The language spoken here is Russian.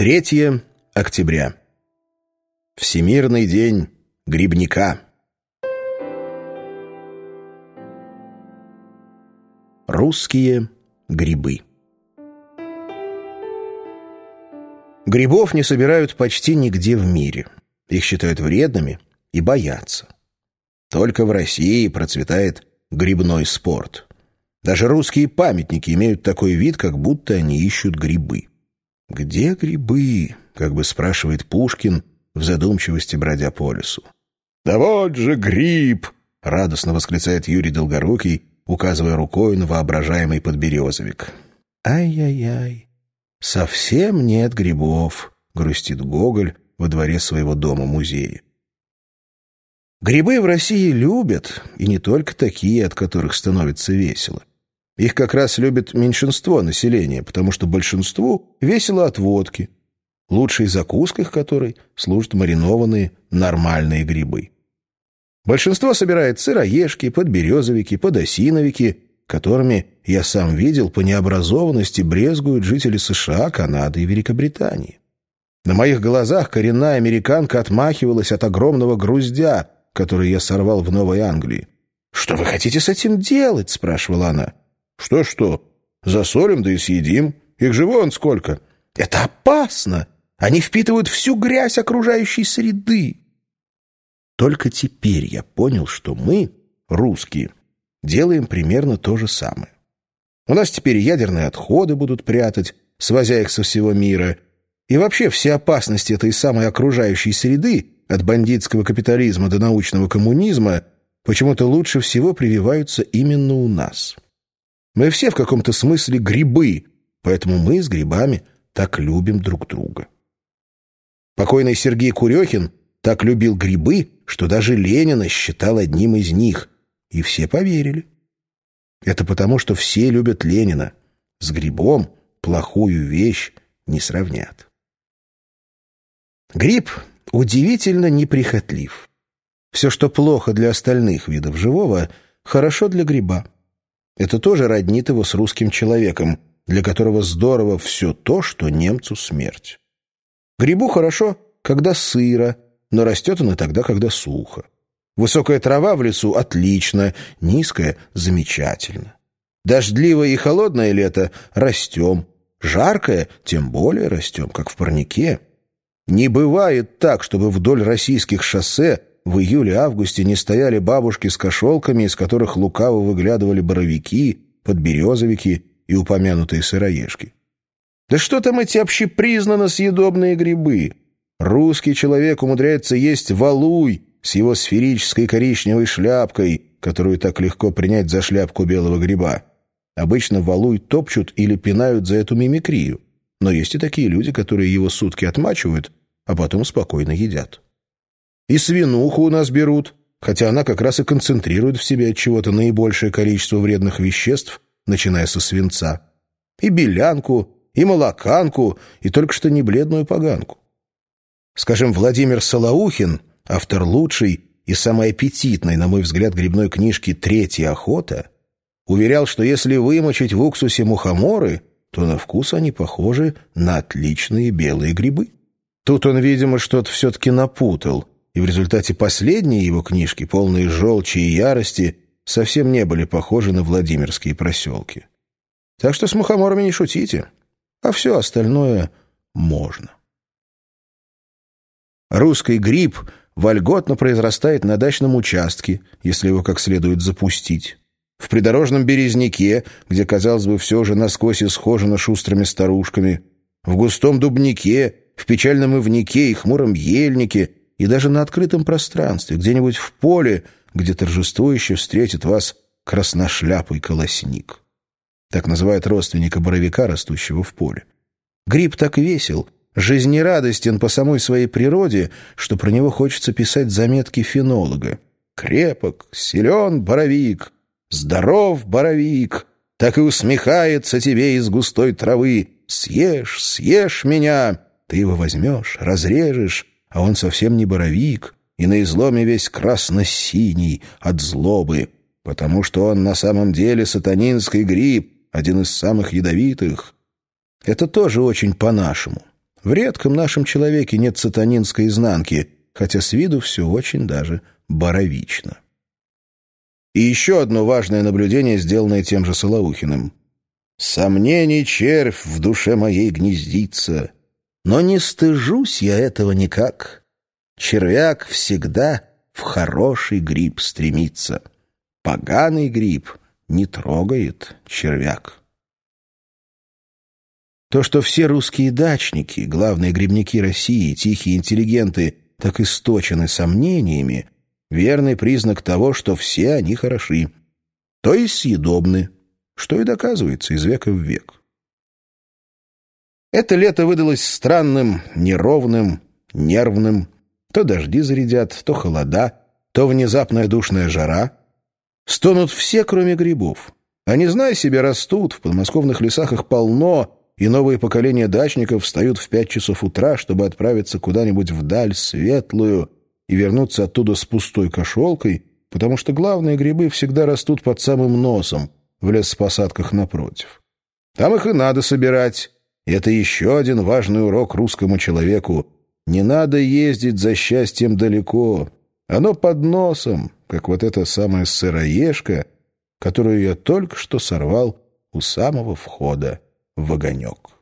3 октября. Всемирный день грибника. Русские грибы. Грибов не собирают почти нигде в мире. Их считают вредными и боятся. Только в России процветает грибной спорт. Даже русские памятники имеют такой вид, как будто они ищут грибы. «Где грибы?» — как бы спрашивает Пушкин, в задумчивости бродя по лесу. «Да вот же гриб!» — радостно восклицает Юрий Долгорукий, указывая рукой на воображаемый подберезовик. «Ай-яй-яй, совсем нет грибов», — грустит Гоголь во дворе своего дома-музея. Грибы в России любят, и не только такие, от которых становится весело. Их как раз любит меньшинство населения, потому что большинству весело от водки, лучшей закуской которой служат маринованные нормальные грибы. Большинство собирает сыроежки, подберезовики, подосиновики, которыми, я сам видел, по необразованности брезгуют жители США, Канады и Великобритании. На моих глазах коренная американка отмахивалась от огромного груздя, который я сорвал в Новой Англии. «Что вы хотите с этим делать?» — спрашивала она. Что-что? Засолим, да и съедим. Их же вон сколько. Это опасно. Они впитывают всю грязь окружающей среды. Только теперь я понял, что мы, русские, делаем примерно то же самое. У нас теперь ядерные отходы будут прятать, свозя их со всего мира. И вообще все опасности этой самой окружающей среды, от бандитского капитализма до научного коммунизма, почему-то лучше всего прививаются именно у нас. Мы все в каком-то смысле грибы, поэтому мы с грибами так любим друг друга. Покойный Сергей Курехин так любил грибы, что даже Ленина считал одним из них, и все поверили. Это потому, что все любят Ленина. С грибом плохую вещь не сравнят. Гриб удивительно неприхотлив. Все, что плохо для остальных видов живого, хорошо для гриба. Это тоже роднит его с русским человеком, для которого здорово все то, что немцу смерть. Грибу хорошо, когда сыро, но растет он и тогда, когда сухо. Высокая трава в лесу отлично, низкая замечательно. Дождливое и холодное лето растем, жаркое тем более растем, как в парнике. Не бывает так, чтобы вдоль российских шоссе в июле-августе не стояли бабушки с кошелками, из которых лукаво выглядывали боровики, подберезовики и упомянутые сыроежки. Да что там эти общепризнанно съедобные грибы? Русский человек умудряется есть валуй с его сферической коричневой шляпкой, которую так легко принять за шляпку белого гриба. Обычно валуй топчут или пинают за эту мимикрию. Но есть и такие люди, которые его сутки отмачивают, а потом спокойно едят. И свинуху у нас берут, хотя она как раз и концентрирует в себе от чего-то наибольшее количество вредных веществ, начиная со свинца. И белянку, и молоканку, и только что не бледную поганку. Скажем, Владимир Солоухин, автор лучшей и самой аппетитной, на мой взгляд, грибной книжки «Третья охота», уверял, что если вымочить в уксусе мухоморы, то на вкус они похожи на отличные белые грибы. Тут он, видимо, что-то все-таки напутал, и в результате последние его книжки, полные желчи и ярости, совсем не были похожи на Владимирские проселки. Так что с мухоморами не шутите, а все остальное можно. Русский гриб вольготно произрастает на дачном участке, если его как следует запустить. В придорожном березняке, где, казалось бы, все же насквозь исхожено шустрыми старушками. В густом дубнике, в печальном ивнике и хмуром ельнике — и даже на открытом пространстве, где-нибудь в поле, где торжествующе встретит вас красношляпый колосник. Так называют родственника боровика, растущего в поле. Гриб так весел, жизнерадостен по самой своей природе, что про него хочется писать заметки фенолога. «Крепок, силен боровик, здоров боровик, так и усмехается тебе из густой травы. Съешь, съешь меня!» Ты его возьмешь, разрежешь, а он совсем не боровик, и на изломе весь красно-синий от злобы, потому что он на самом деле сатанинский гриб, один из самых ядовитых. Это тоже очень по-нашему. В редком нашем человеке нет сатанинской изнанки, хотя с виду все очень даже боровично. И еще одно важное наблюдение, сделанное тем же Солоухиным. «Сомнений червь в душе моей гнездится, но не стыжусь я этого никак. Червяк всегда в хороший гриб стремится. Поганый гриб не трогает червяк». То, что все русские дачники, главные грибники России, тихие интеллигенты, так источены сомнениями, верный признак того, что все они хороши, то есть съедобны, что и доказывается из века в век. Это лето выдалось странным, неровным, нервным. То дожди зарядят, то холода, то внезапная душная жара. Стонут все, кроме грибов. Они, зная себе, растут, в подмосковных лесах их полно, и новые поколения дачников встают в пять часов утра, чтобы отправиться куда-нибудь вдаль, светлую, и вернуться оттуда с пустой кошелкой, потому что главные грибы всегда растут под самым носом, в лесопосадках напротив. Там их и надо собирать. Это еще один важный урок русскому человеку. Не надо ездить за счастьем далеко. Оно под носом, как вот эта самая сыроежка, которую я только что сорвал у самого входа в огонек.